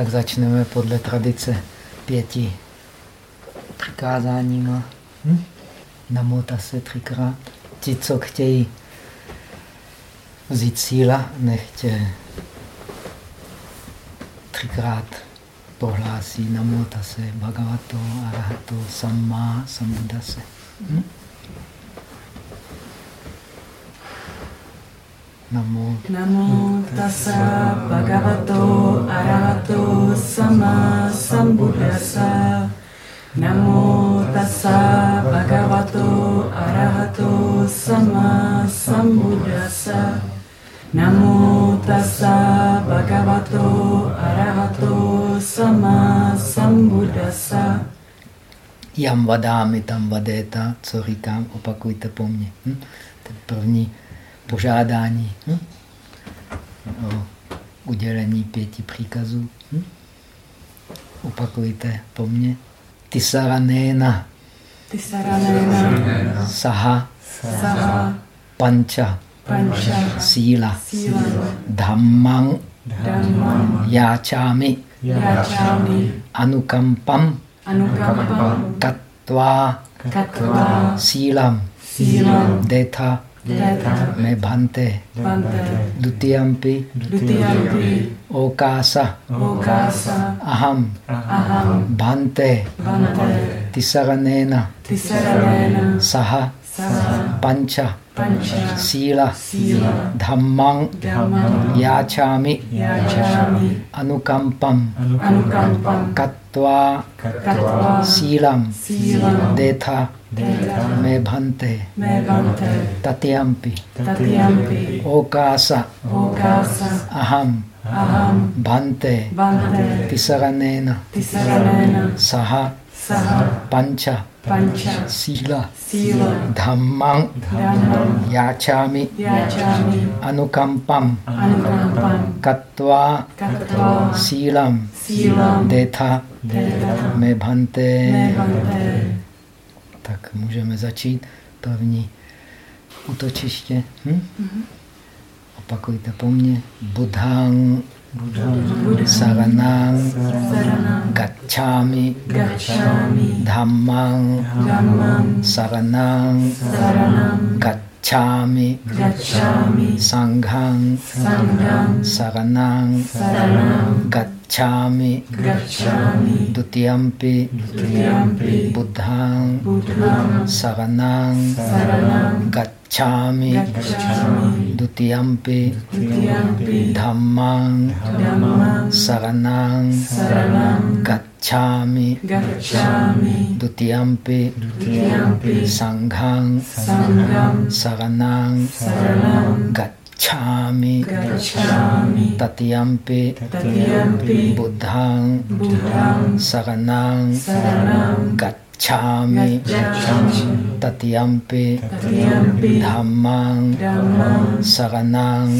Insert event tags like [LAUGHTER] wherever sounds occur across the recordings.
Tak začneme podle tradice pěti přikázáníma. Hm? Namota se třikrát. Ti, co chtějí vzít síla, nechtě třikrát prohlásí Namo tase bhagavato arahato samma sambuddhase. Hm? Namo. Namo tassa bhagavato arahato samma sambuddhasa. Namo tassa bhagavato arahato samma sambuddhasa. Namo tassa bhagavato arahato sama sambuddhasa. Jam vadámi tam vadéta, co říkám, opakujte po mně. Hm? Ten první požádání hm? o udělení pěti příkazů. Hm? Opakujte po mně. Tisaranéna. Tisaranéna. Saha. Saha. Pancha. Pancha. Sila. Sila. Dhammang. Dhammam. Yachami. Yachami. Anukampam. Anukampam. Katva. Katva. Silam. Detha. Deta. Me bhante. Bante. Dutiyampi. Dutiyampi. Okasa. Okasa. Bhante. Pancha. Pancha. Sila. Sila. Dhammang. Dhammam. Yachami. Yachami. Anukampam. Anukampam. Katva. Katva. Silam. Silam. Detha. Deta. Me bhante. Me bante. Tatyampi. Tatyampi. Okasa. Okasa. Aham. Aham. Bhante. Bante. Tisaranena. Tisaranena. Saha. Saha. Pancha. Pancha. Sila. Sila. Dhammang. Dhammam. Yachami. Yachami. Anukampam. Anukampam. Katva. Katva. Silam. Silam. Detha. Deta. Me bhante. Me bante. Tak můžeme začít. První útočiště. Hm? Opakujte po mně. Budhang. Saranam. Gacchami. Dhammam. Saranam. Gacchami. Sangham. Saranam. Gacchami. Dutiyampi. Buddham. Saranam. Gacchami. Gacchami. Dutiyampi. Dutiyampi. Dhammang. Saranang. Gacchami. Gacchami. Dutiyampi. Dutiyampi. Sanghang. Saranang. Gacchami. Gacchami. Tatyampi. Tatyampi. Buddhang. Saranang. Gacchami. Gacchami. Tatyampi. Dhammang. Saranang.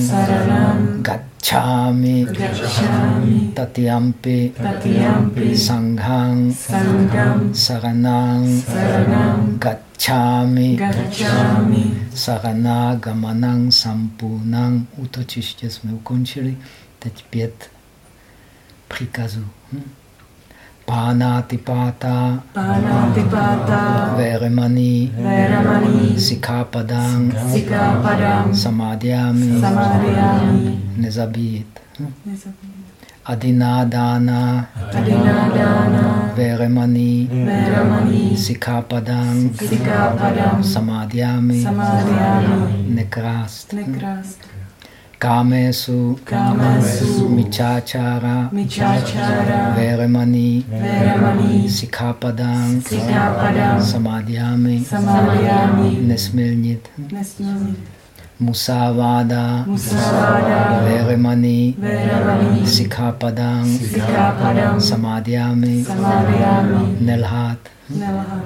Gacchami. Tatyampi. Sanghang. Saranang. Gacchami. Saranagamanang sampunang. Útočiště jsme ukončili. Teď pět příkazů. Hm? Pánátipáta, Panatipata. Veremani, Veramani. Sikápadang, Sikapadam. Samadhyami, Samadhyami. nezabít. Hm? Adinadána, Adinadana. Veremani, Veramani. Sikápadang, Sikapadam. Samadhyami, Samadhyami. nekrást. Nekrast. Kámesu, Kamesu. Mičáčára, Michachara. Veremani, Veramani. Sikápadang, Sikapadam. Samadhyami, Samadhyami. nesmilnit. Musavada. Veremani, Veramani. Sikápadang, Sikapadam. Samadhyami, Samadhyami. nelhat. Nelha.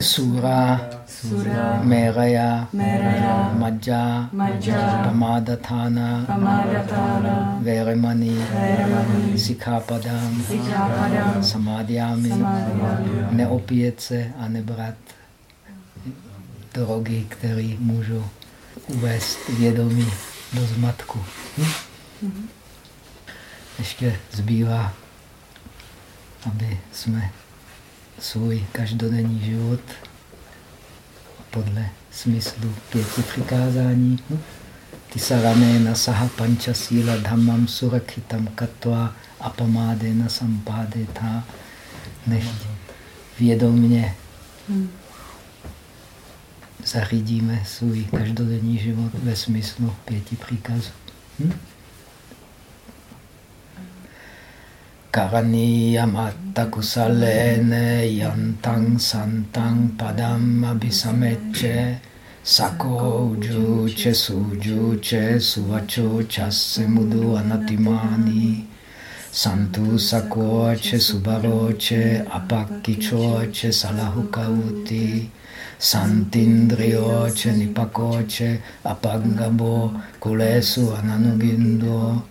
Sura, Sura. Meraya, Meraya. Majja, Majja. Pamadatana, Pamadatana. Veremani, Veramani. Sikápadang, Sikapadam. Samadhyami, Samadhyami. neopíjet se a nebrat drogy, které můžou uvést vědomí do zmatku. Hm? ještě zbývá, aby jsme svůj každodenní život podle smyslu pěti přikázání sarané na saha panča síla dhammam surakhitam katva apamáde na sampáde ta než vědomně zařídíme svůj každodenní život ve smyslu pěti příkazů. Hm? Karaniyamatta kusalene yantang santang padam abhisameche sako ujuche sujuche suvacho chasse mudu anatimani santu sakoche subaroche apakkichoche salahukauti santindrioche nipakoche apangabo kulesu ananugindo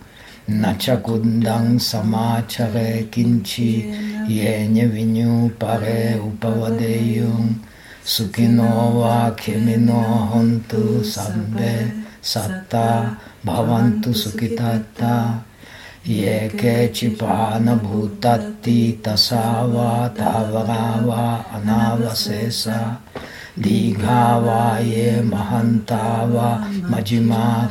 Načakundang samachare kinchi yenye vinyu pare upavadeyung sukino va khemino hontu sabbe satta bhavantu sukitata ye ke chipana bhutatti tasava tavarava anavasesa dīghāvā ye mahantava majima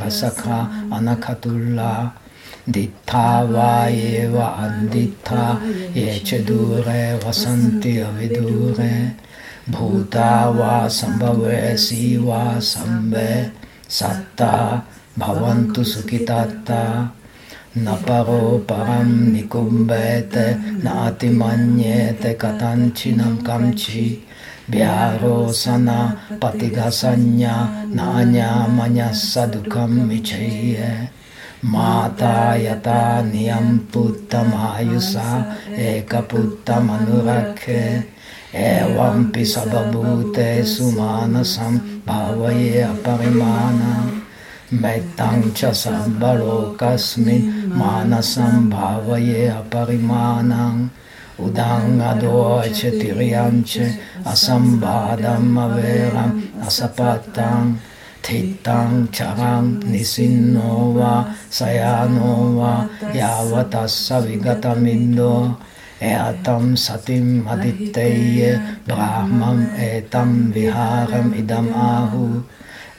rasakha anakatulla Dittha eva andittha ye che dure vasanti avidure bhuta va sambhave siva sambe satta bhavantu sukhitatta naparo param nikumbete natimanyete katanchinam kamchi vyarosana patigasanya nanya manyasa Mata yata niyam puttamayusa eka puttamanurakhe evampi sababhute sumanasam bhavaye aparimana mettang cha sabbalokasmin manasam bhavaye aparimanam udang adoche tiriyanche Thitang charang nisinova sayanova yavatassa vigatamindo eatam satim aditteye brahmam etam viharam idam ahu.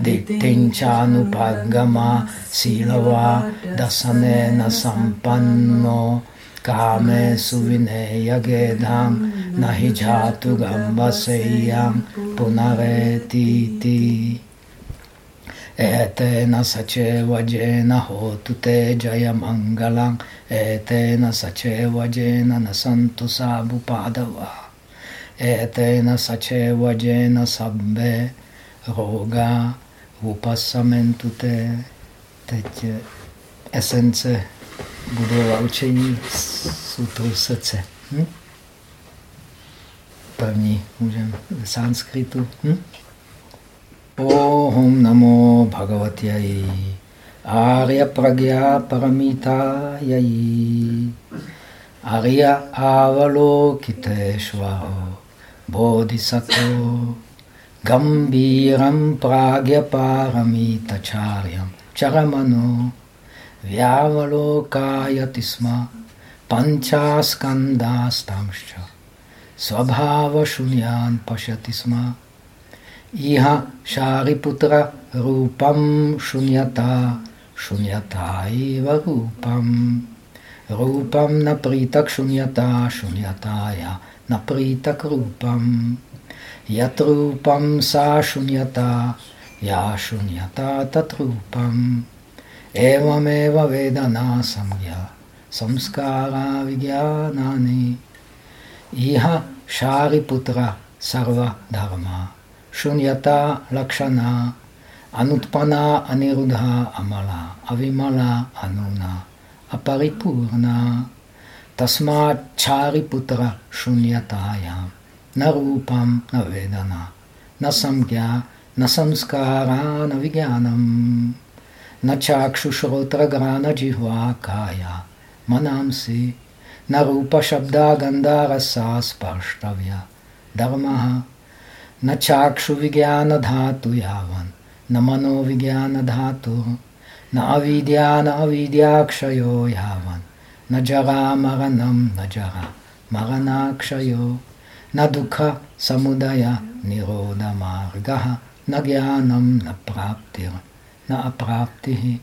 Dittinchānupaggama silava dasanena sampanno. Kame suvineya gedham nahi jhatu gambaseyam punaretiti Etena sache vajena hotu te jaya mangalam. Etena sache vajena nasantu sabu padava. Etena sache vajena sabbe roga upasamentu te. Teď esence budova učení sutru srdce. Hm? První můžeme v sanskritu. Hm? Om namo bhagavatyayi Arya pragya paramitayayi. Arya avalokiteshvaro bodhisattva Gambiram pragya paramitacharyam charamano Vyavalokayati sma panchaskandastamscha Svabhava shunyan pashati sma Iha Shariputra Rupam Shunyata Shunyata Iva Rupam. Rupam Napritak Shunyata Shunyataya Napritak Rupam. Yatrupam Sa Shunyata Ya Shunyata Tatrupam Evameva Vedana Samgya Samskara Vigyanani Iha Shariputra Sarva Dharma Shunyata Lakshana, Anutpana Anirudha Amala, Avimala Anuna, Aparipurna, Tasma Chariputra Shunyataya, Narupam Navedana, Nasamgya, Nasamskara Navigyanam, Nachakshushotra Grana Jihva Kaya, Manamsi, Narupa Shabda Gandharasa Sparshtavya, Dharmaha, न चाक्षु विज्ञान धातु यावन न मनो विज्ञान धातु न अविद्या न अविद्याक्षयो यावन najara maranam najara maranakshayo nadukha samudaya niroda margaha nagyanam na praptir na apraptihi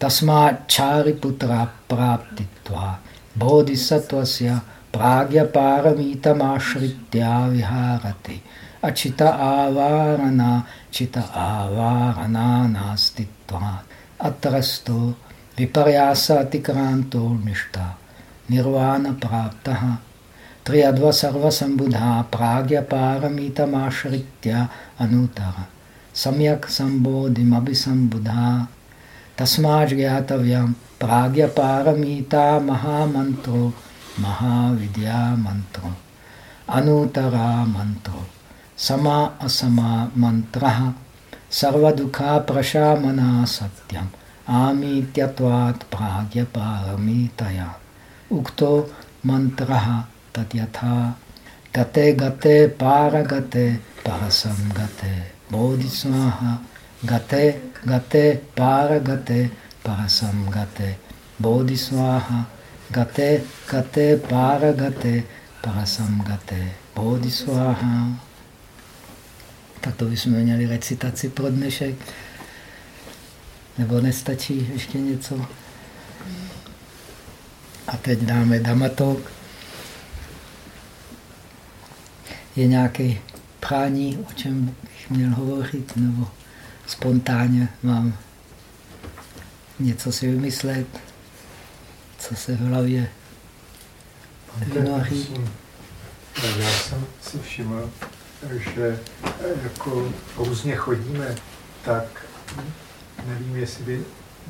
tasmat chariputra praptitva bodhisattvasya pragya paramitamasritya viharati achita avarana अचित आवारणा, चित आवारणा नास्तित्वात् अत्रस्तो विपर्यास अतिक्रांतो निष्ठा निर्वाण प्राप्त त्र्यद्व सर्वसंबुधा प्राज्ञपारमितमाश्रित्य अनुतर सम्यक् सम्बोधिमभिसम्बुधा। तस्माज् ज्ञातव्यं प्राग्यपारमिता महामंत्रो महाविद्या मंत्रो अनुतरा मंत्रो sama asama mantraha sarvadukha prashamana satyam amityatvat pragya paramitaya ukto mantraha tatyatha gate gate paragate parasam gate bodhisvaha gate gate paragate parasam gate bodhisvaha gate gate paragate parasam gate bodhisvaha. Tak to bychom měli recitaci pro dnešek. Nebo nestačí ještě něco? A teď dáme damatok. Je nějaké prání, o čem bych měl hovořit, nebo spontánně mám něco si vymyslet, co se v hlavě vynoří. Já jsem si všiml, že jako různě chodíme, tak nevím, jestli by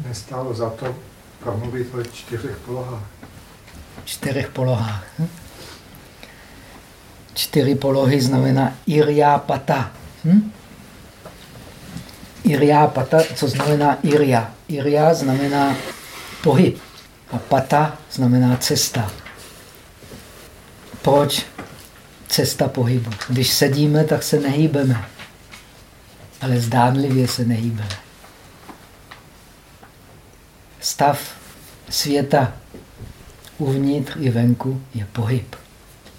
nestálo za to promluvit o čtyřech polohách. Čtyřech polohách. Hm? Čtyři polohy znamená pata. Hm? pata, co znamená iria? Iria znamená pohyb a pata znamená cesta. Proč cesta pohybu? Když sedíme, tak se nehýbeme, ale zdánlivě se nehýbeme. Stav světa uvnitř i venku je pohyb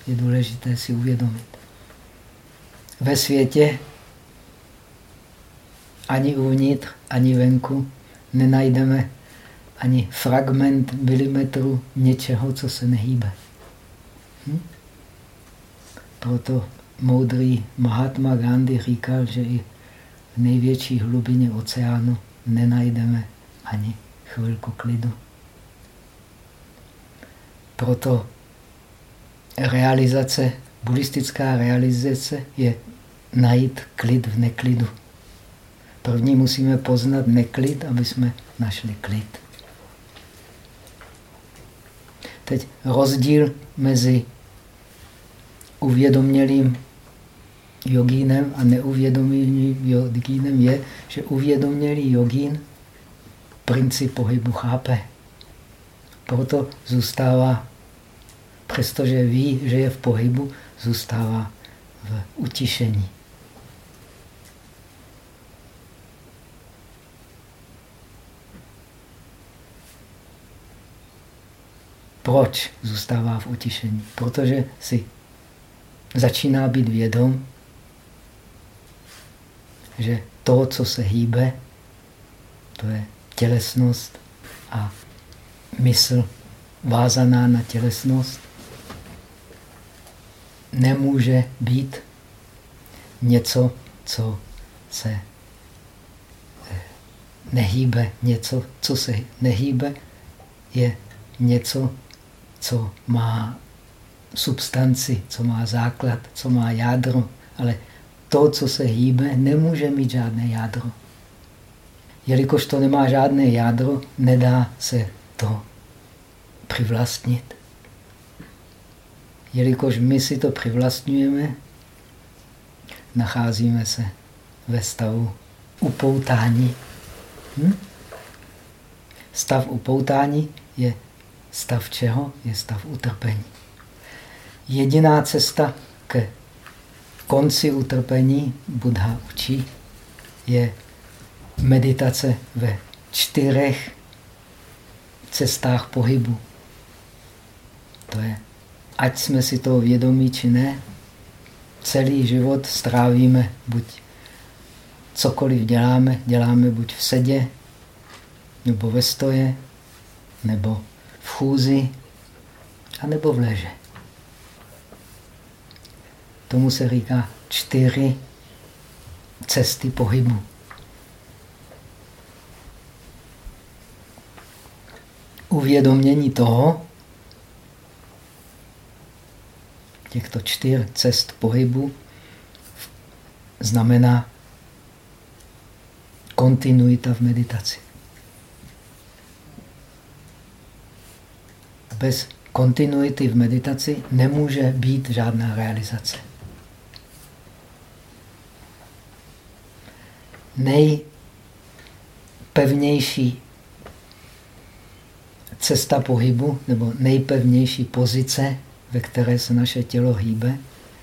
je důležité si uvědomit. Ve světě ani uvnitř, ani venku nenajdeme ani fragment milimetru něčeho, co se nehýbe. Hm? Proto moudrý Mahatma Gandhi říkal, že i v největší hlubině oceánu nenajdeme ani chvilku klidu. Proto realizace, buddhistická realizace je najít klid v neklidu. První musíme poznat neklid, aby jsme našli klid. Teď rozdíl mezi uvědomělým jogínem a neuvědomělým jogínem je, že uvědomělý jogín princip pohybu chápe. Proto zůstává přestože ví, že je v pohybu, zůstává v utišení. Proč zůstává v utišení? Protože si začíná být vědom, že to, co se hýbe, to je tělesnost a mysl vázaná na tělesnost, nemůže být něco, co se eh, nehýbe. Něco, co se nehýbe, je něco, co má substanci, co má základ, co má jádro, ale to, co se hýbe, nemůže mít žádné jádro. Jelikož to nemá žádné jádro, nedá se to přivlastnit jelikož my si to přivlastňujeme, nacházíme se ve stavu upoutání. Hm? Stav upoutání je stav čeho? Je stav utrpení. Jediná cesta ke konci utrpení, Buddha učí, je meditace ve čtyřech cestách pohybu. ať jsme si toho vědomí či ne, celý život strávíme buď cokoliv děláme, děláme buď v sedě, nebo ve stoje, nebo v chůzi, anebo v leže. Tomu se říká čtyři cesty pohybu. Uvědomění toho, těchto čtyř cest pohybu znamená kontinuita v meditaci. Bez kontinuity v meditaci nemůže být žádná realizace. Nejpevnější cesta pohybu nebo nejpevnější pozice, ve které se naše tělo hýbe,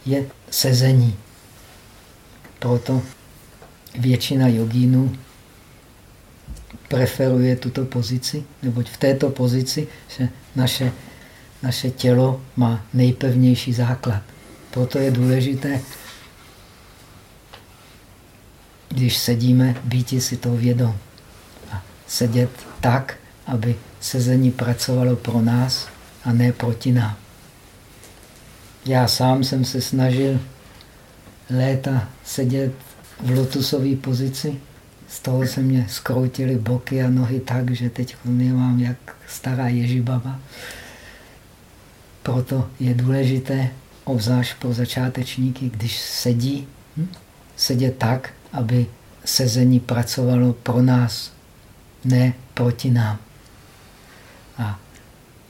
je sezení. Proto většina jogínů preferuje tuto pozici, neboť v této pozici se naše, naše tělo má nejpevnější základ. Proto je důležité, když sedíme, být si to vědom. A sedět tak, aby sezení pracovalo pro nás a ne proti nám. Já sám jsem se snažil léta sedět v lotusové pozici. Z toho se mě skroutily boky a nohy tak, že teď mám jak stará ježibaba. Proto je důležité, obzvlášť pro začátečníky, když sedí, hm? sedět tak, aby sezení pracovalo pro nás, ne proti nám. A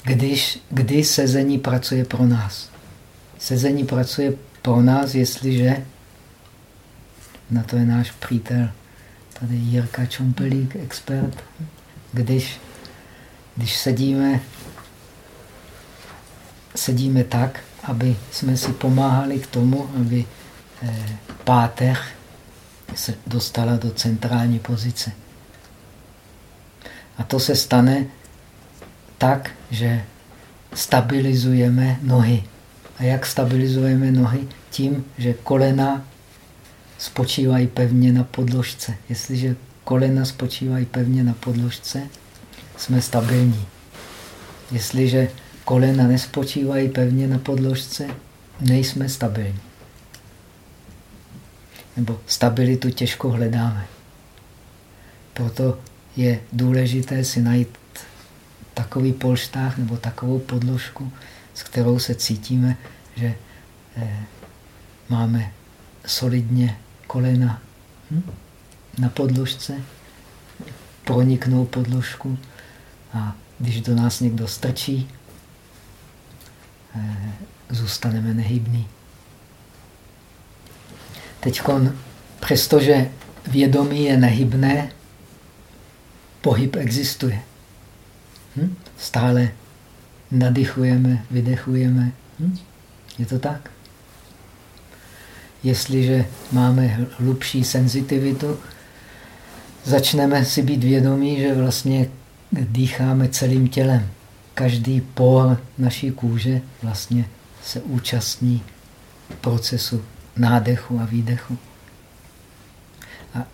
když, kdy sezení pracuje pro nás? Sezení pracuje pro nás, jestliže na to je náš přítel, tady Jirka Čumpelík, expert. Když, když sedíme, sedíme tak, aby jsme si pomáhali k tomu, aby eh, páteř se dostala do centrální pozice. A to se stane tak, že stabilizujeme nohy. A jak stabilizujeme nohy? Tím, že kolena spočívají pevně na podložce. Jestliže kolena spočívají pevně na podložce, jsme stabilní. Jestliže kolena nespočívají pevně na podložce, nejsme stabilní. Nebo stabilitu těžko hledáme. Proto je důležité si najít takový polštář nebo takovou podložku, s kterou se cítíme, že eh, máme solidně kolena hm? na podložce, proniknou podložku a když do nás někdo strčí, eh, zůstaneme nehybní. Teď, přestože vědomí je nehybné, pohyb existuje. Hm? Stále nadychujeme, vydechujeme. Hm? Je to tak? Jestliže máme hlubší senzitivitu, začneme si být vědomí, že vlastně dýcháme celým tělem. Každý por naší kůže vlastně se účastní procesu nádechu a výdechu. A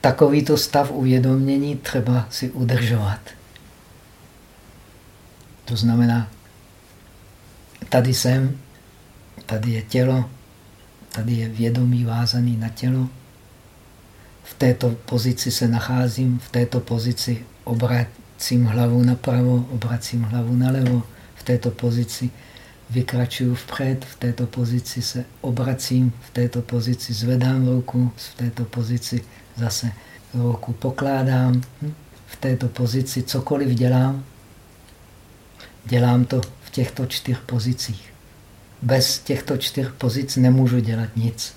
takovýto stav uvědomění třeba si udržovat. To znamená, tady jsem, tady je tělo, tady je vědomí vázaný na tělo. V této pozici se nacházím, v této pozici obracím hlavu napravo, obracím hlavu nalevo, v této pozici vykračuju vpřed, v této pozici se obracím, v této pozici zvedám ruku, v této pozici zase ruku pokládám, hm? v této pozici cokoliv dělám, dělám to v těchto čtyř pozicích. Bez těchto čtyř pozic nemůžu dělat nic.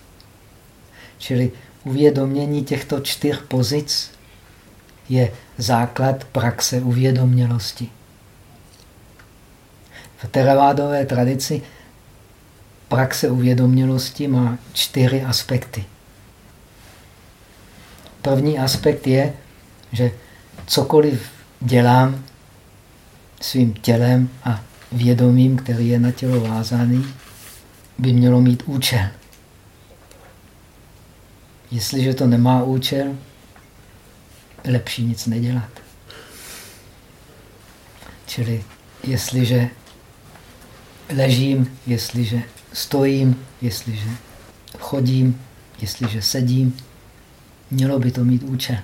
Čili uvědomění těchto čtyř pozic je základ praxe uvědomělosti. Teravádové tradici praxe uvědomělosti má čtyři aspekty. První aspekt je, že cokoliv dělám svým tělem a vědomím, který je na tělo vázaný, by mělo mít účel. Jestliže to nemá účel, lepší nic nedělat. Čili jestliže ležím, jestliže stojím, jestliže chodím, jestliže sedím, mělo by to mít účel.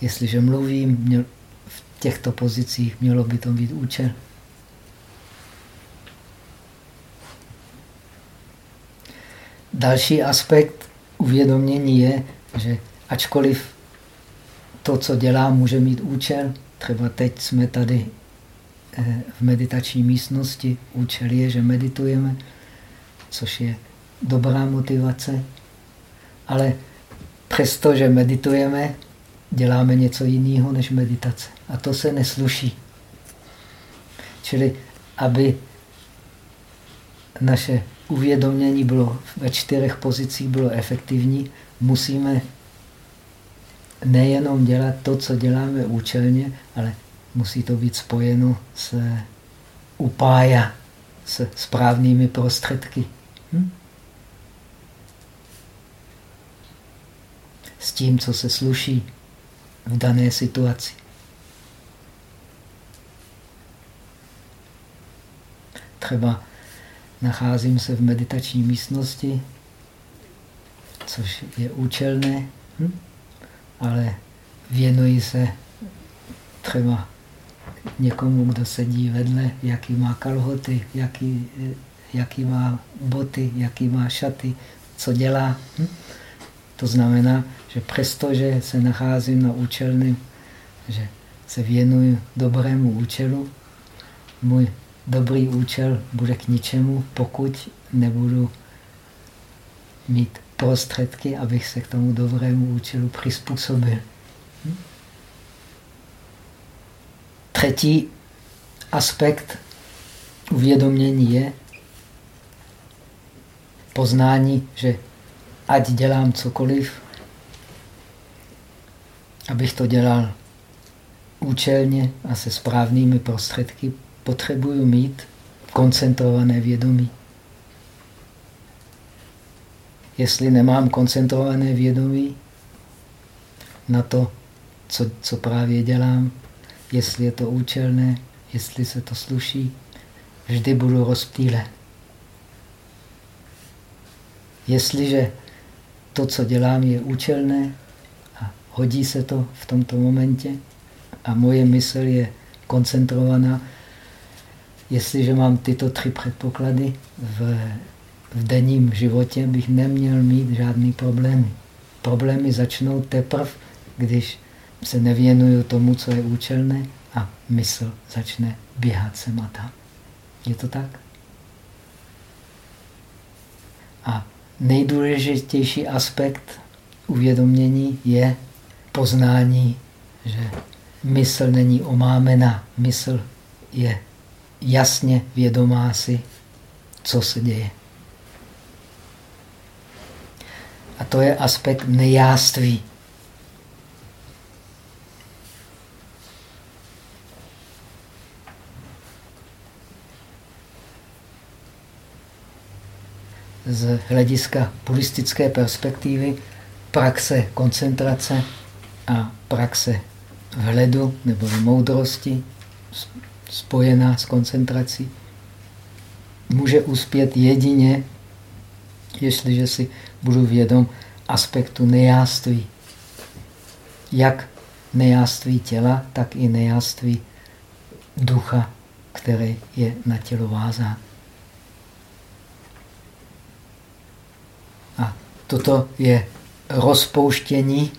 Jestliže mluvím, měl, v těchto pozicích mělo by to mít účel. Další aspekt uvědomění je, že ačkoliv to, co dělám, může mít účel, třeba teď jsme tady v meditační místnosti, účel je, že meditujeme, což je dobrá motivace, ale přesto, že meditujeme, děláme něco jiného než meditace. A to se nesluší. Čili, aby naše uvědomění bylo ve čtyřech pozicích bylo efektivní, musíme nejenom dělat to, co děláme účelně, ale musí to být spojeno s upája, s správnými prostředky. Hm? S tím, co se sluší v dané situaci. Třeba nacházím se v meditační místnosti, což je účelné, hm? ale věnuji se třeba někomu, kdo sedí vedle, jaký má kalhoty, jaký, jaký má boty, jaký má šaty, co dělá. Hm? To znamená, že přestože se nacházím na účelném, že se věnuju dobrému účelu, můj dobrý účel bude k ničemu, pokud nebudu mít prostředky, abych se k tomu dobrému účelu přizpůsobil. Hm? Třetí aspekt uvědomění je poznání, že ať dělám cokoliv, abych to dělal účelně a se správnými prostředky, potřebuju mít koncentrované vědomí. Jestli nemám koncentrované vědomí na to, co, co právě dělám, jestli je to účelné, jestli se to sluší, vždy budu rozptýlen. Jestliže to, co dělám, je účelné a hodí se to v tomto momentě a moje mysl je koncentrovaná, jestliže mám tyto tři předpoklady v, v denním životě, bych neměl mít žádný problémy. Problémy začnou teprve, když se nevěnuju tomu, co je účelné a mysl začne běhat sem a tam. Je to tak? A nejdůležitější aspekt uvědomění je poznání, že mysl není omámena, mysl je jasně vědomá si, co se děje. A to je aspekt nejáství. Z hlediska buddhistické perspektivy praxe koncentrace a praxe vhledu nebo moudrosti spojená s koncentrací může uspět jedině, jestliže si budu vědom aspektu nejáství. Jak nejáství těla, tak i nejáství ducha, který je na tělo vázán. A toto je rozpouštění,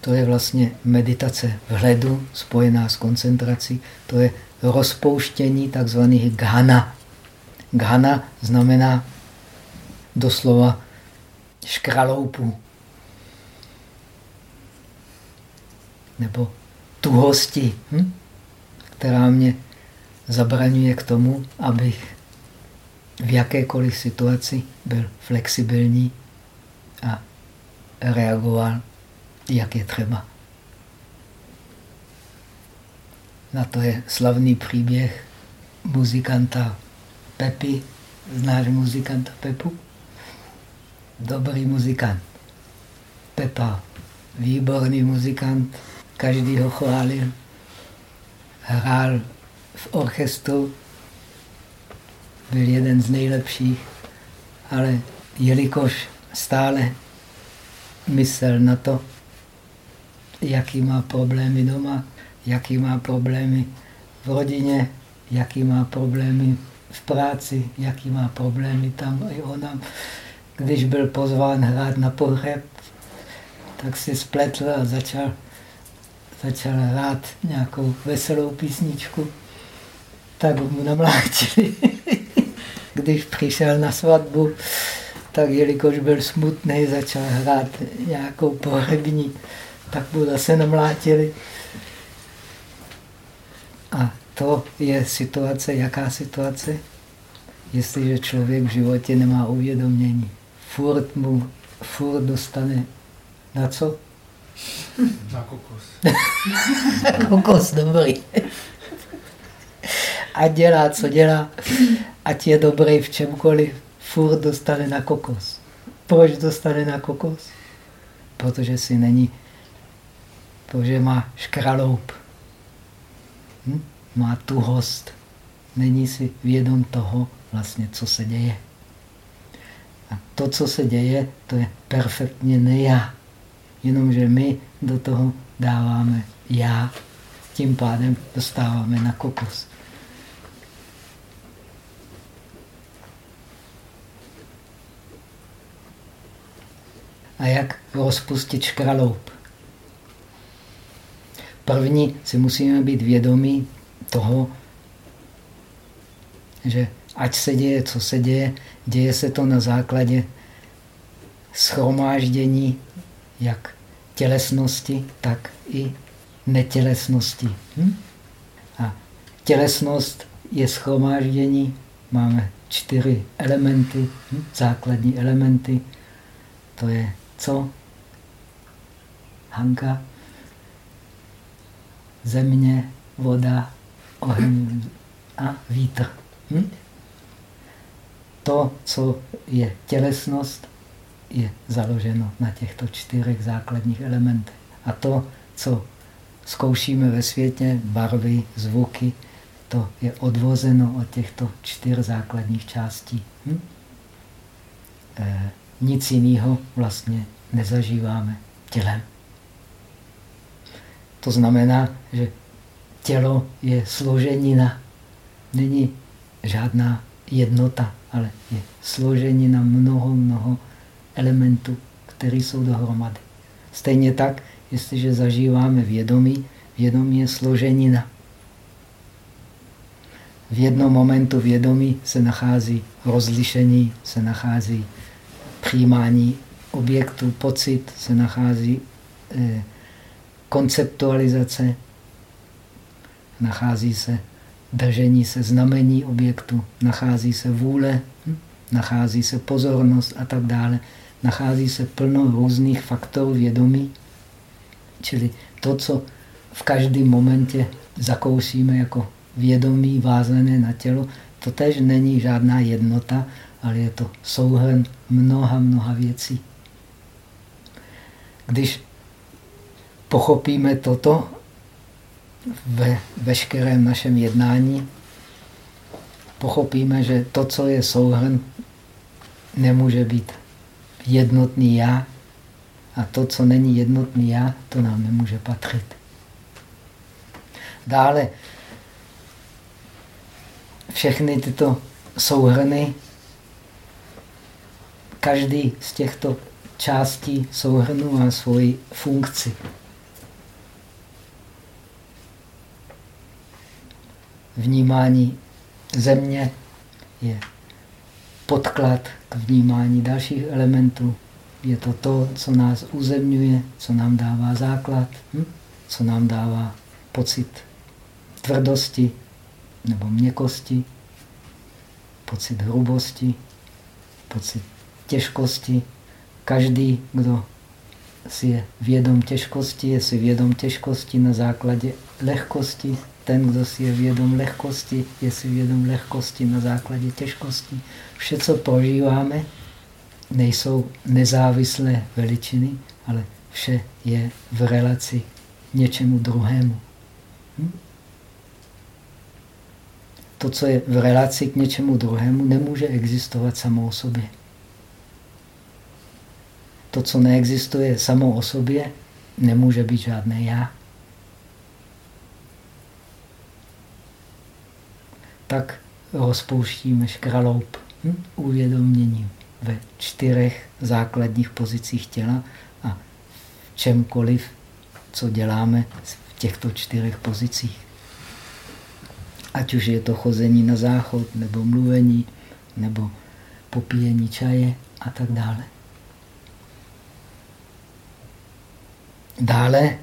to je vlastně meditace vhledu spojená s koncentrací, to je rozpouštění takzvaných ghana. Ghana znamená doslova škraloupu nebo tuhosti, hm? která mě zabraňuje k tomu, abych v jakékoliv situaci byl flexibilní a reagoval, jak je třeba. Na to je slavný příběh muzikanta Pepy. Znáš muzikanta Pepu? Dobrý muzikant. Pepa, výborný muzikant, každý ho chválil. Hrál v orchestru, byl jeden z nejlepších, ale jelikož stále myslel na to, jaký má problémy doma, jaký má problémy v rodině, jaký má problémy v práci, jaký má problémy tam i ona. Když byl pozván hrát na pohřeb, tak si spletl a začal, začal hrát nějakou veselou písničku. Tak mu namlátili. [LAUGHS] Když přišel na svatbu, tak jelikož byl smutný, začal hrát nějakou pohřební, tak mu zase namlátili. A to je situace, jaká situace? Jestliže člověk v životě nemá uvědomění, furt mu furt dostane na co? Na kokos. [LAUGHS] kokos, dobrý. A dělá, co dělá, ať je dobrý v čemkoliv, furt dostane na kokos. Proč dostane na kokos? Protože si není, protože má škraloup. Hm? Má tuhost. Není si vědom toho, vlastně, co se děje. A to, co se děje, to je perfektně nejá. Jenomže my do toho dáváme já, tím pádem dostáváme na kokos. A jak rozpustit škraloup? První si musíme být vědomí toho, že ať se děje, co se děje, děje se to na základě schromáždění jak tělesnosti, tak i netělesnosti. Hm? A tělesnost je schromáždění, máme čtyři elementy, hm? základní elementy, to je co? Hanka, země, voda, oheň a vítr. Hm? To, co je tělesnost, je založeno na těchto čtyřech základních elementech. A to, co zkoušíme ve světě, barvy, zvuky, to je odvozeno od těchto čtyř základních částí. Hm? E, nic jiného vlastně nezažíváme tělem. To znamená, že tělo je složenina, není žádná jednota, ale je složenina mnoho, mnoho elementů, které jsou dohromady. Stejně tak, jestliže zažíváme vědomí, vědomí je složenina. V jednom momentu vědomí se nachází rozlišení, se nachází přijímání objektu, pocit, se nachází eh, konceptualizace, nachází se držení se znamení objektu, nachází se vůle, hm? nachází se pozornost a tak dále. Nachází se plno různých faktorů vědomí, čili to, co v každém momentě zakousíme jako vědomí vázané na tělo, to tež není žádná jednota, ale je to souhrn mnoha, mnoha věcí. Když pochopíme toto ve veškerém našem jednání, pochopíme, že to, co je souhrn, nemůže být jednotný já a to, co není jednotný já, to nám nemůže patřit. Dále všechny tyto souhrny, každý z těchto částí souhrnu má svoji funkci. Vnímání země je podklad k vnímání dalších elementů. Je to to, co nás uzemňuje, co nám dává základ, hm? co nám dává pocit tvrdosti nebo měkosti, pocit hrubosti, pocit těžkosti. Každý, kdo si je vědom těžkosti, je si vědom těžkosti na základě lehkosti, Ten, kdo si je vědom lehkosti, je si vědom lehkosti na základě těžkosti. Vše, co prožíváme, nejsou nezávislé veličiny, ale vše je v relaci něčemu druhému. Hm? To, co je v relaci k něčemu druhému, nemůže existovat samo o sobě. To, co neexistuje samo o sobě, nemůže být žádné já. Tak rozpouštíme škraloup hm? uvědoměním ve čtyřech základních pozicích těla a čemkoliv, co děláme v těchto čtyřech pozicích. Ať už je to chození na záchod, nebo mluvení, nebo popíjení čaje a tak dále. Dále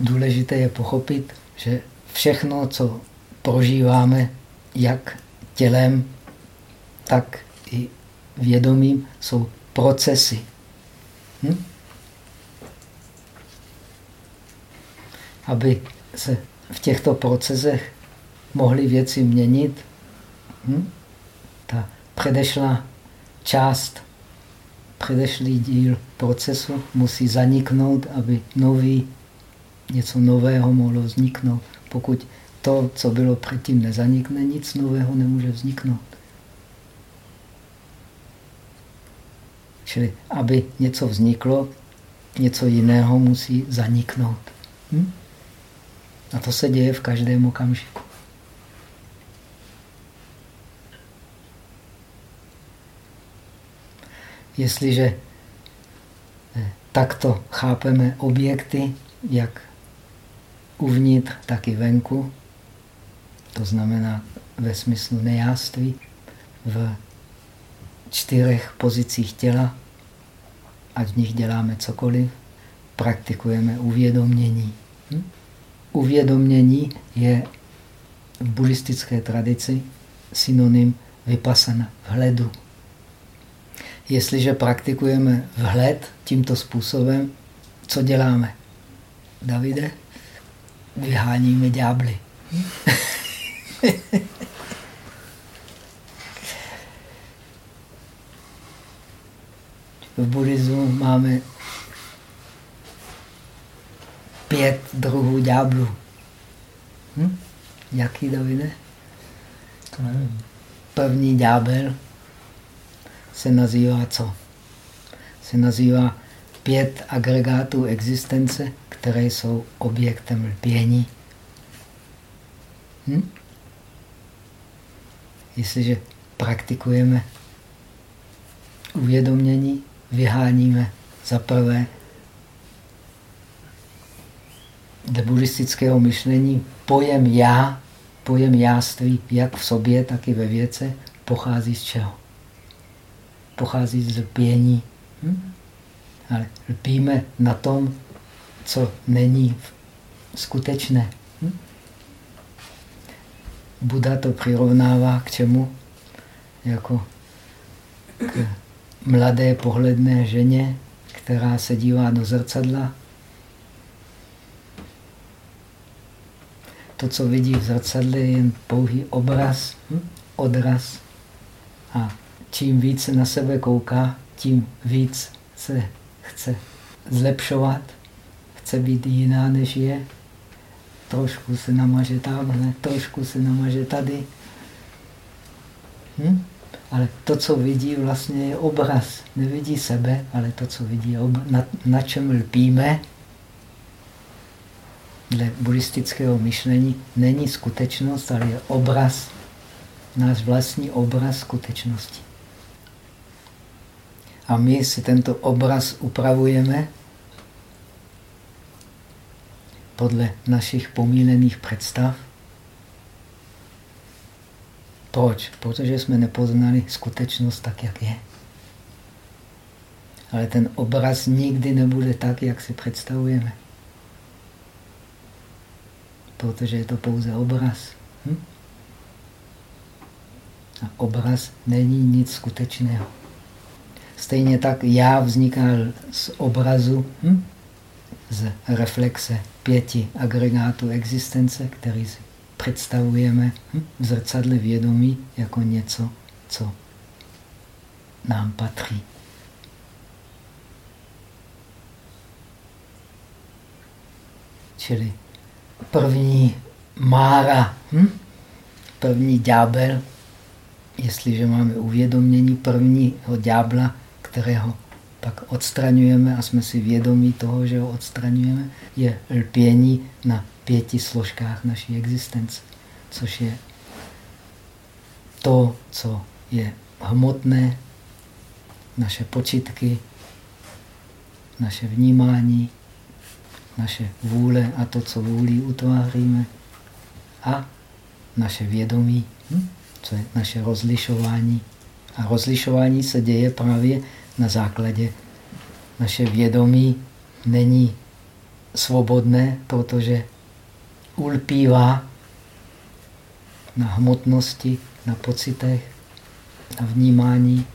důležité je pochopit, že všechno, co prožíváme, jak tělem, tak i vědomím, jsou procesy. Hm? Aby se v těchto procesech mohly věci měnit, hm? ta předešlá část, předešlý díl procesu musí zaniknout, aby nový, něco nového mohlo vzniknout. Pokud to, co bylo předtím, nezanikne, nic nového nemůže vzniknout. Čili, aby něco vzniklo, něco jiného musí zaniknout. Hm? A to se děje v každém okamžiku. Jestliže eh, takto chápeme objekty, jak uvnitř, tak i venku, to znamená ve smyslu nejáství, v čtyřech pozicích těla, ať v nich děláme cokoliv, praktikujeme uvědomění. Hm? Uvědomění je v buddhistické tradici synonym vypasana, vhledu. Jestliže praktikujeme vhled tímto způsobem, co děláme? Davide? Vyháníme ďábly. v buddhismu máme pět druhů ďáblů. Hm? Jaký, Davide? To nevím. První ďábel se nazývá co? Se nazývá pět agregátů existence, které jsou objektem lpění. Hm? Jestliže praktikujeme uvědomění, vyháníme za prvé dle buddhistického myšlení pojem já, pojem jáství, jak v sobě, tak i ve věce, pochází z čeho? Pochází z lpění. Hm? Ale lpíme na tom, co není skutečné. Hm? Buda to přirovnává k čemu? Jako k mladé pohledné ženě, která se dívá do zrcadla. To, co vidí v zrcadle, je jen pouhý obraz, hm? odraz. A čím více na sebe kouká, tím víc se chce zlepšovat, chce být jiná, než je. Trošku se namaže tamhle, trošku se namaže tady. Hm? Ale to, co vidí, vlastně je obraz. Nevidí sebe, ale to, co vidí, je. Na, na čem lpíme, dle buddhistického myšlení, není skutečnost, ale je obraz. Náš vlastní obraz skutečnosti. A my si tento obraz upravujeme podle našich pomílených představ proč? Protože jsme nepoznali skutečnost tak, jak je. Ale ten obraz nikdy nebude tak, jak si představujeme. Protože je to pouze obraz. Hm? A obraz není nic skutečného. Stejně tak já vzniká z obrazu, hm? z reflexe pěti agregátů existence, který si představujeme hm, v zrcadle vědomí jako něco, co nám patří. Čili první mára, hm? první ďábel, jestliže máme uvědomění prvního ďábla, kterého pak odstraňujeme a jsme si vědomí toho, že ho odstraňujeme, je lpění na pěti složkách naší existence, což je to, co je hmotné, naše počitky, naše vnímání, naše vůle a to, co vůlí utváříme a naše vědomí, hm? co je naše rozlišování. A rozlišování se děje právě na základě naše vědomí není svobodné, protože ulpívá na hmotnosti, na pocitech, na vnímání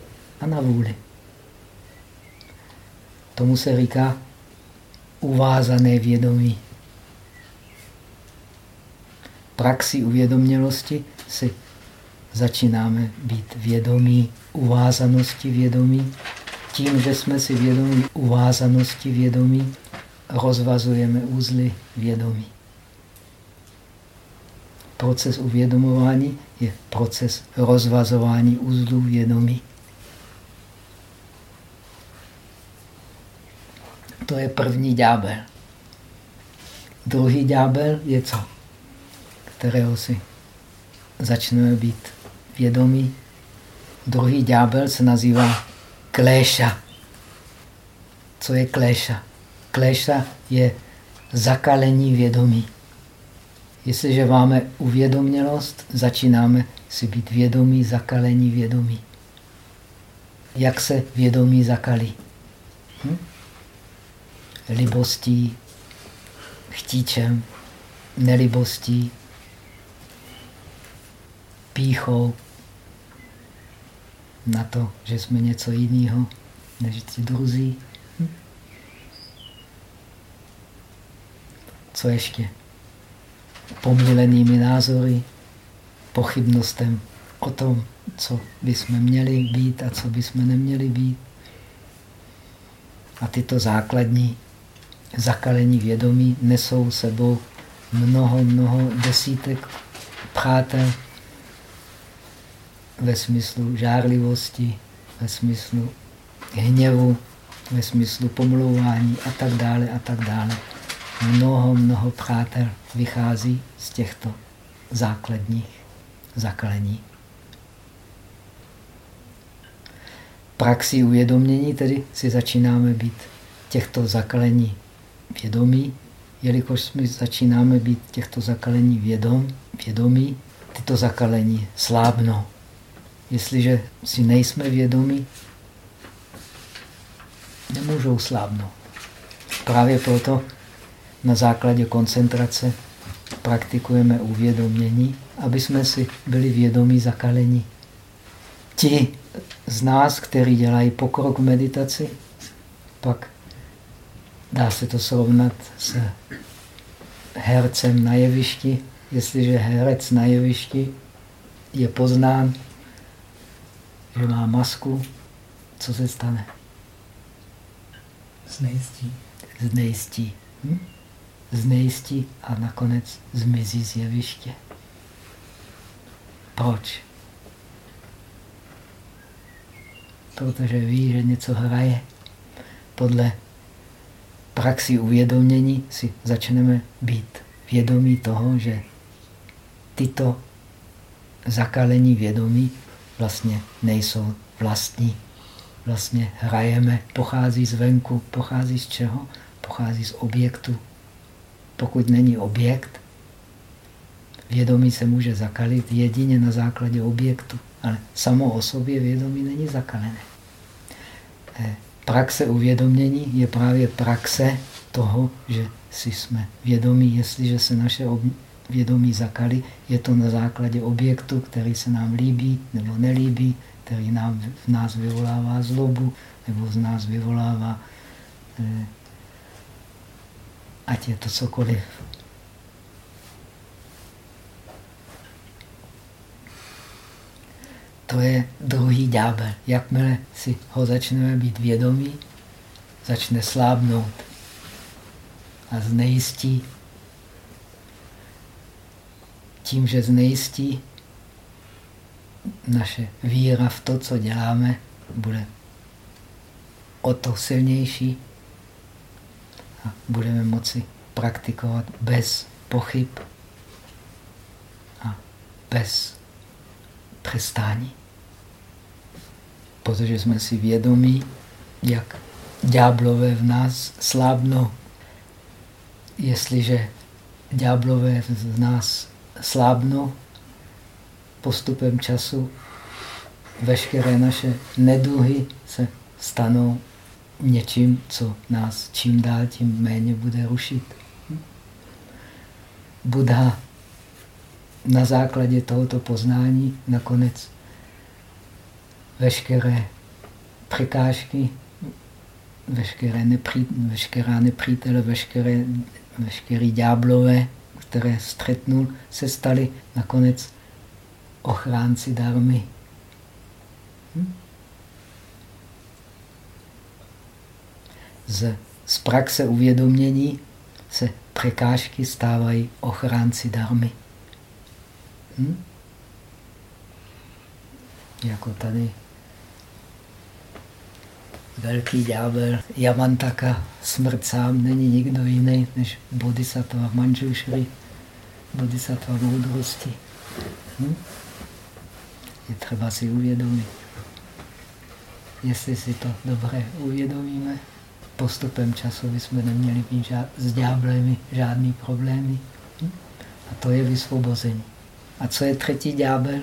a na vůli. Tomu se říká uvázané vědomí. Praxi uvědomělosti si začínáme být vědomí uvázanosti vědomí. Tím, že jsme si vědomí uvázanosti vědomí, rozvazujeme úzly vědomí. Proces uvědomování je proces rozvazování uzlů vědomí. To je první ďábel. Druhý ďábel je co? Kterého si začneme být vědomí. Druhý ďábel se nazývá kléša. Co je kléša? Kléša je zakalení vědomí. Jestliže máme uvědomělost, začínáme si být vědomí zakalení vědomí. Jak se vědomí zakalí? Hm? Libostí, chtíčem, nelibostí, píchou na to, že jsme něco jiného než ti druzí. Co ještě? Pomílenými názory, pochybnostem o tom, co bychom měli být a co bychom neměli být. A tyto základní zakalení vědomí nesou sebou mnoho, mnoho desítek přátel ve smyslu žárlivosti, ve smyslu hněvu, ve smyslu pomlouvání a tak dále a tak dále. Mnoho, mnoho přátel vychází z těchto základních zakalení. Praxi uvědomění tedy si začínáme být těchto zakalení vědomí, jelikož my začínáme být těchto zakalení vědom, vědomí, tyto zakalení slábnou. Jestliže si nejsme vědomí, nemůžou slábnout. Právě proto na základě koncentrace praktikujeme uvědomění, aby jsme si byli vědomí zakalení. Ti z nás, kteří dělají pokrok v meditaci, pak dá se to srovnat s hercem na jevišti. Jestliže herec na jevišti je poznán, že má masku, co se stane? Znejistí. Znejistí. Hm? Znejistí a nakonec zmizí z jeviště. Proč? Protože ví, že něco hraje. Podle praxi uvědomění si začneme být vědomí toho, že tyto zakalení vědomí vlastně nejsou vlastní. Vlastně hrajeme, pochází zvenku, pochází z čeho? Pochází z objektu. Pokud není objekt, vědomí se může zakalit jedině na základě objektu, ale samo o sobě vědomí není zakalené. Eh, praxe uvědomění je právě praxe toho, že si jsme vědomí, jestliže se naše vědomí zakali, je to na základě objektu, který se nám líbí nebo nelíbí, který nám, v nás vyvolává zlobu nebo z nás vyvolává eh, ať je to cokoliv. To je druhý ďábel. Jakmile si ho začneme být vědomí, začne slábnout a znejistí. Tím, že znejistí, naše víra v to, co děláme, bude o to silnější a budeme moci praktikovat bez pochyb a bez přestání. Protože jsme si vědomí, jak ďáblové v nás slábnou. Jestliže ďáblové v nás slábnou, postupem času veškeré naše neduhy se stanou něčím, co nás čím dál tím méně bude rušit. Buddha na základě tohoto poznání nakonec veškeré překážky, veškeré nepří, veškerá nepřítele, veškeré, veškeré ďáblové, které střetnul, se staly nakonec ochránci darmy. Hm? Z, z praxe uvědomění se překážky stávají ochránci darmy. Hm? Jako tady velký ďábel Yamantaka, smrt sám, není nikdo jiný než bodhisattva Manjushri, bodhisattva moudrosti. Hm? Je třeba si uvědomit. Jestli si to dobře uvědomíme, postupem času bychom neměli mít žád, s ďáblemi žádný problémy. Hm? A to je vysvobození. A co je třetí ďábel?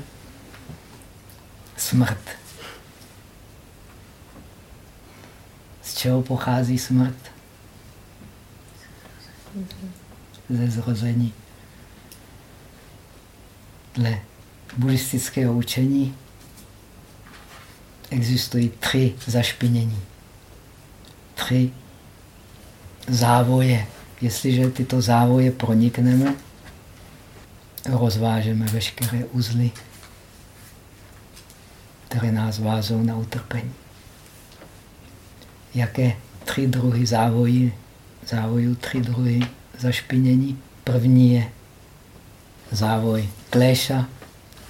Smrt. Čeho pochází smrt? Ze zrození. Dle buddhistického učení existují tři zašpinění. Tři závoje. Jestliže tyto závoje pronikneme, rozvážeme veškeré uzly, které nás vázou na utrpení. Jaké tři druhy závoji, závojů, tři druhy zašpinění? První je závoj kléša,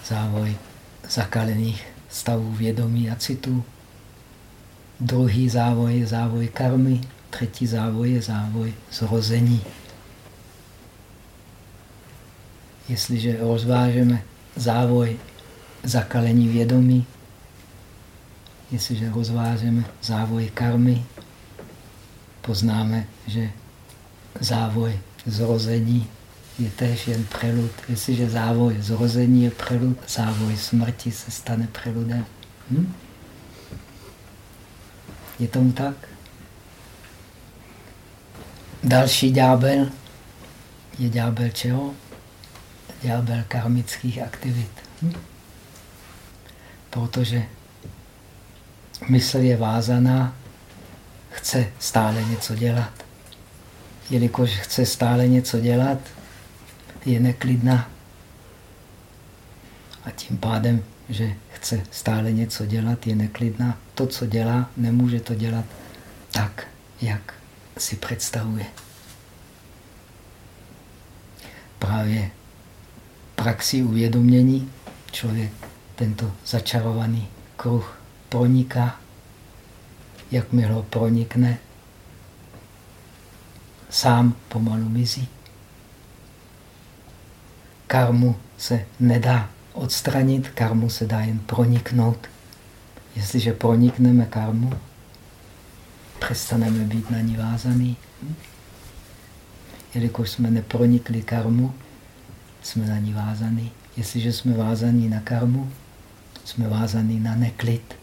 závoj zakalených stavů vědomí a citů. Druhý závoj je závoj karmy, třetí závoj je závoj zrození. Jestliže rozvážeme závoj zakalení vědomí, jestliže rozvážeme závoj karmy, poznáme, že závoj zrození je též jen prelud. Jestliže závoj zrození je prelud, závoj smrti se stane preludem. Hm? Je tomu tak? Další ďábel je ďábel čeho? Ďábel karmických aktivit. Hm? Protože mysl je vázaná, chce stále něco dělat. Jelikož chce stále něco dělat, je neklidná. A tím pádem, že chce stále něco dělat, je neklidná. To, co dělá, nemůže to dělat tak, jak si představuje. Právě praxi uvědomění člověk tento začarovaný kruh proniká. Jakmile ho pronikne, sám pomalu mizí karmu se nedá odstranit, karmu se dá jen proniknout. Jestliže pronikneme karmu, přestaneme být na ní vázaný. Jelikož jsme nepronikli karmu, jsme na ní vázaný. Jestliže jsme vázaní na karmu, jsme vázaní na neklid.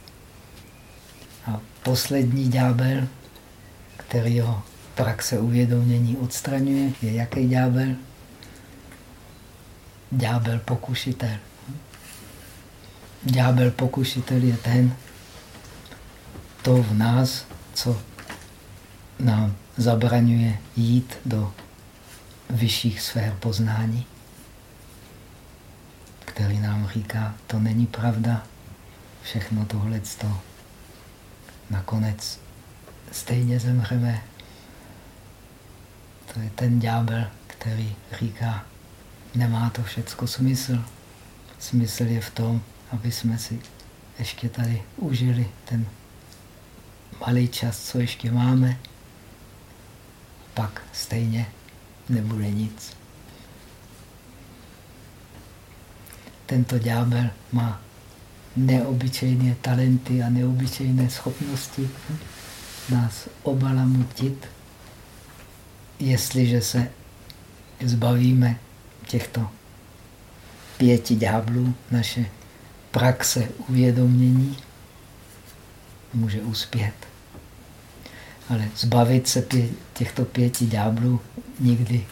Poslední ďábel, který ho praxe uvědomění odstraňuje, je jaký ďábel? ďábel pokušitel. Ďábel pokušitel je ten, to v nás, co nám zabraňuje jít do vyšších sfér poznání, který nám říká, to není pravda, všechno tohle to nakonec stejně zemřeme. To je ten ďábel, který říká, nemá to všecko smysl. Smysl je v tom, aby jsme si ještě tady užili ten malý čas, co ještě máme. Pak stejně nebude nic. Tento ďábel má neobyčejné talenty a neobyčejné schopnosti nás obalamutit, jestliže se zbavíme těchto pěti ďáblů, naše praxe uvědomění může uspět. Ale zbavit se pě těchto pěti ďáblů nikdy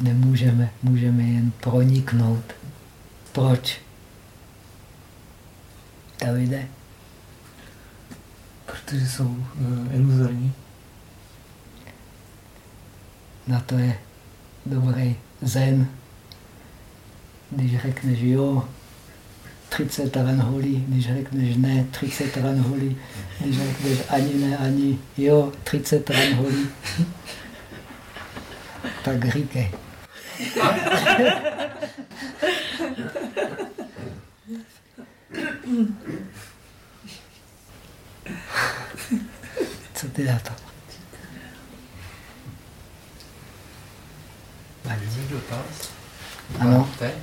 nemůžeme. Můžeme jen proniknout. Proč? Davide? Protože jsou uh, iluzorní. Na to je dobrý zen. Když řekneš jo, 30 ranholí, když řekneš ne, 30 ranholí, když řekneš ani ne, ani jo, 30 ranholí, tak říkej. [LAUGHS] Co ty na to? Vadí dotaz? Ano. Teď?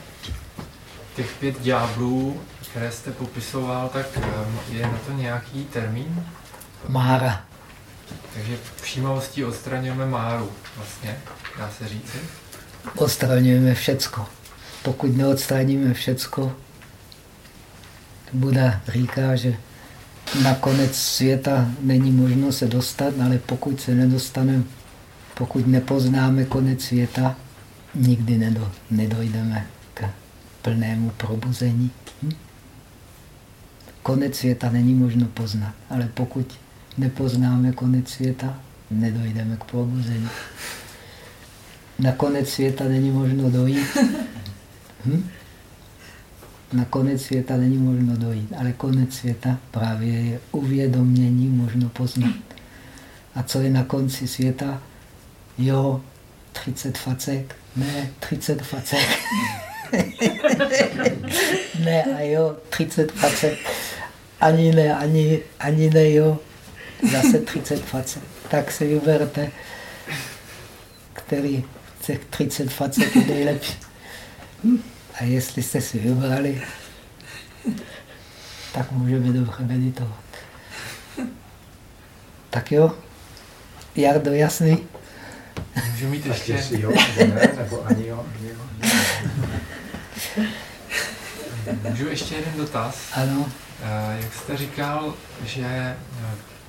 Těch pět ďáblů, které jste popisoval, tak ehm, je na to nějaký termín? Mára. Takže všímavostí odstraňujeme máru, vlastně, dá se říci. Odstraňujeme všecko. Pokud neodstraníme všecko, Buda říká, že na konec světa není možno se dostat, ale pokud se nedostaneme, pokud nepoznáme konec světa, nikdy nedo, nedojdeme k plnému probuzení. Hm? Konec světa není možno poznat, ale pokud nepoznáme konec světa, nedojdeme k probuzení. Na konec světa není možno dojít. [LAUGHS] Hm? Na konec světa není možno dojít, ale konec světa právě je uvědomění možno poznat. A co je na konci světa? Jo, 30 facek, ne, 30 facek. [LAUGHS] ne a jo, 30 facek. Ani ne, ani, ani ne, jo, zase 30 facek. Tak si vyberte, který těch 30 facek je nejlepší. A jestli jste si vybrali, tak můžeme dobře meditovat. Tak jo, Jardo, jasný? Můžu mít ještě... jestli jo, nebo ne, nebo ani jo, ani jo. Můžu ještě jeden dotaz? Ano, Eh, Jak jste říkal, že eh,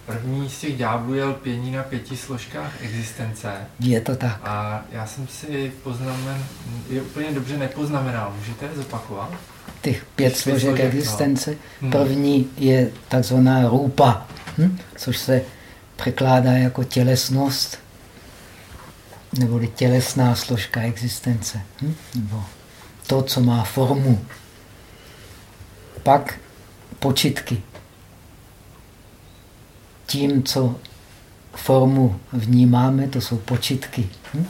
první z těch ďáblů je lpění na pěti složkách existence. je to tak. A já jsem si poznamen, je úplně dobře nepoznamenal. Můžete zopakovat? Těch pět Těch složek složek, no. existence. Hmm. První je takzvaná rupa, hm? což se překládá jako tělesnost, neboli tělesná složka existence. Hm? Nebo to, co má formu. Pak počitky. Tím, co formu vnímáme, to jsou počitky. Hm?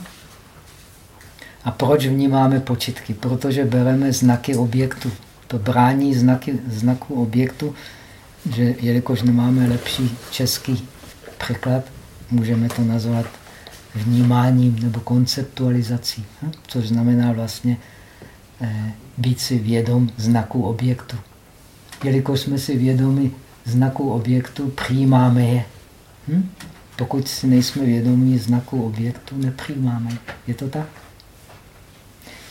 A proč vnímáme počitky? Protože bereme znaky objektu. To brání znaky, znaku objektu, že jelikož nemáme lepší český překlad, můžeme to nazvat vnímáním nebo konceptualizací, hm? což znamená vlastně eh, být si vědom znaku objektu. Jelikož jsme si vědomi znaku objektu, přijímáme je. Hm? Pokud si nejsme vědomí znaku objektu, nepřijímáme. Je to tak?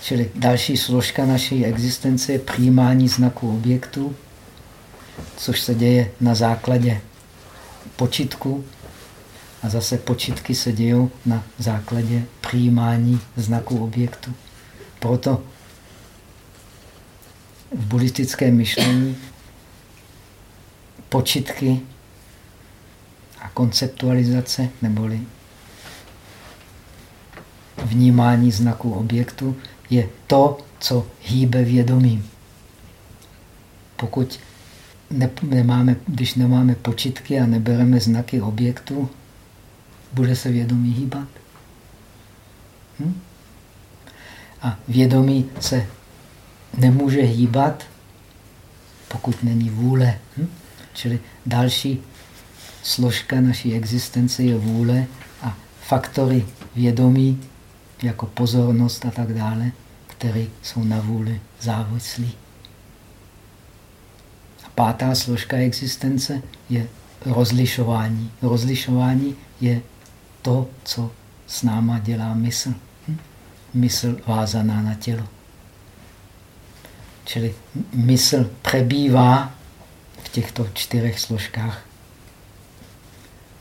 Čili další složka naší existence je přijímání znaku objektu, což se děje na základě počitku. A zase počitky se dějí na základě přijímání znaku objektu. Proto v buddhistickém myšlení počitky a konceptualizace, neboli vnímání znaku objektu je to, co hýbe vědomím. Pokud ne, nemáme, když nemáme počitky a nebereme znaky objektu, bude se vědomí hýbat. Hm? A vědomí se nemůže hýbat, pokud není vůle. Hm? Čili další složka naší existence je vůle a faktory vědomí, jako pozornost a tak dále, které jsou na vůli závislí. A pátá složka existence je rozlišování. Rozlišování je to, co s náma dělá mysl. Hm? Mysl vázaná na tělo. Čili mysl přebývá v těchto čtyřech složkách.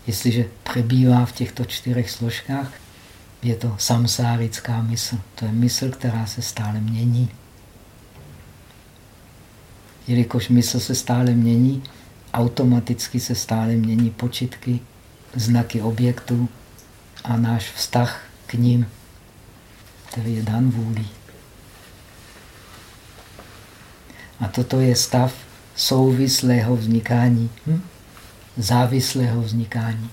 Jestliže přebývá v těchto čtyřech složkách, je to samsárická mysl. To je mysl, která se stále mění. Jelikož mysl se stále mění, automaticky se stále mění počitky, znaky objektů a náš vztah k ním, který je dan vůlí. A toto je stav souvislého vznikání, hm? závislého vznikání.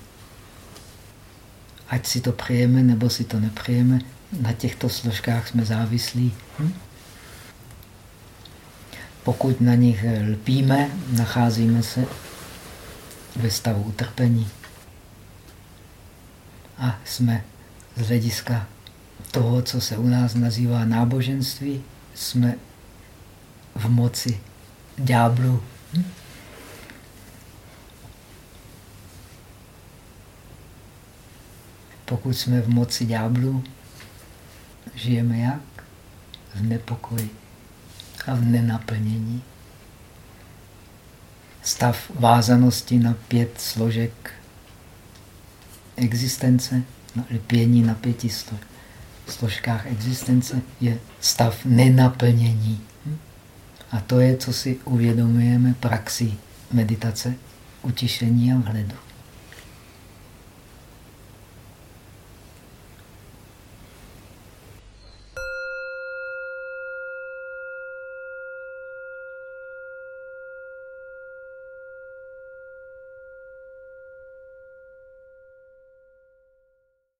Ať si to přejeme, nebo si to nepřejeme, na těchto složkách jsme závislí. Hm? Pokud na nich lpíme, nacházíme se ve stavu utrpení. A jsme z hlediska toho, co se u nás nazývá náboženství, jsme v moci ďáblu. Pokud jsme v moci ďáblu, žijeme jak? V nepokoji a v nenaplnění. Stav vázanosti na pět složek existence, na lpění na pěti složkách existence je stav nenaplnění. A to je, co si uvědomujeme praxi meditace, utišení a vhledu.